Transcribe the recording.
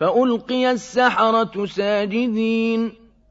فَأُلْقِيَ السَّحَرَةُ سَاجِدِينَ.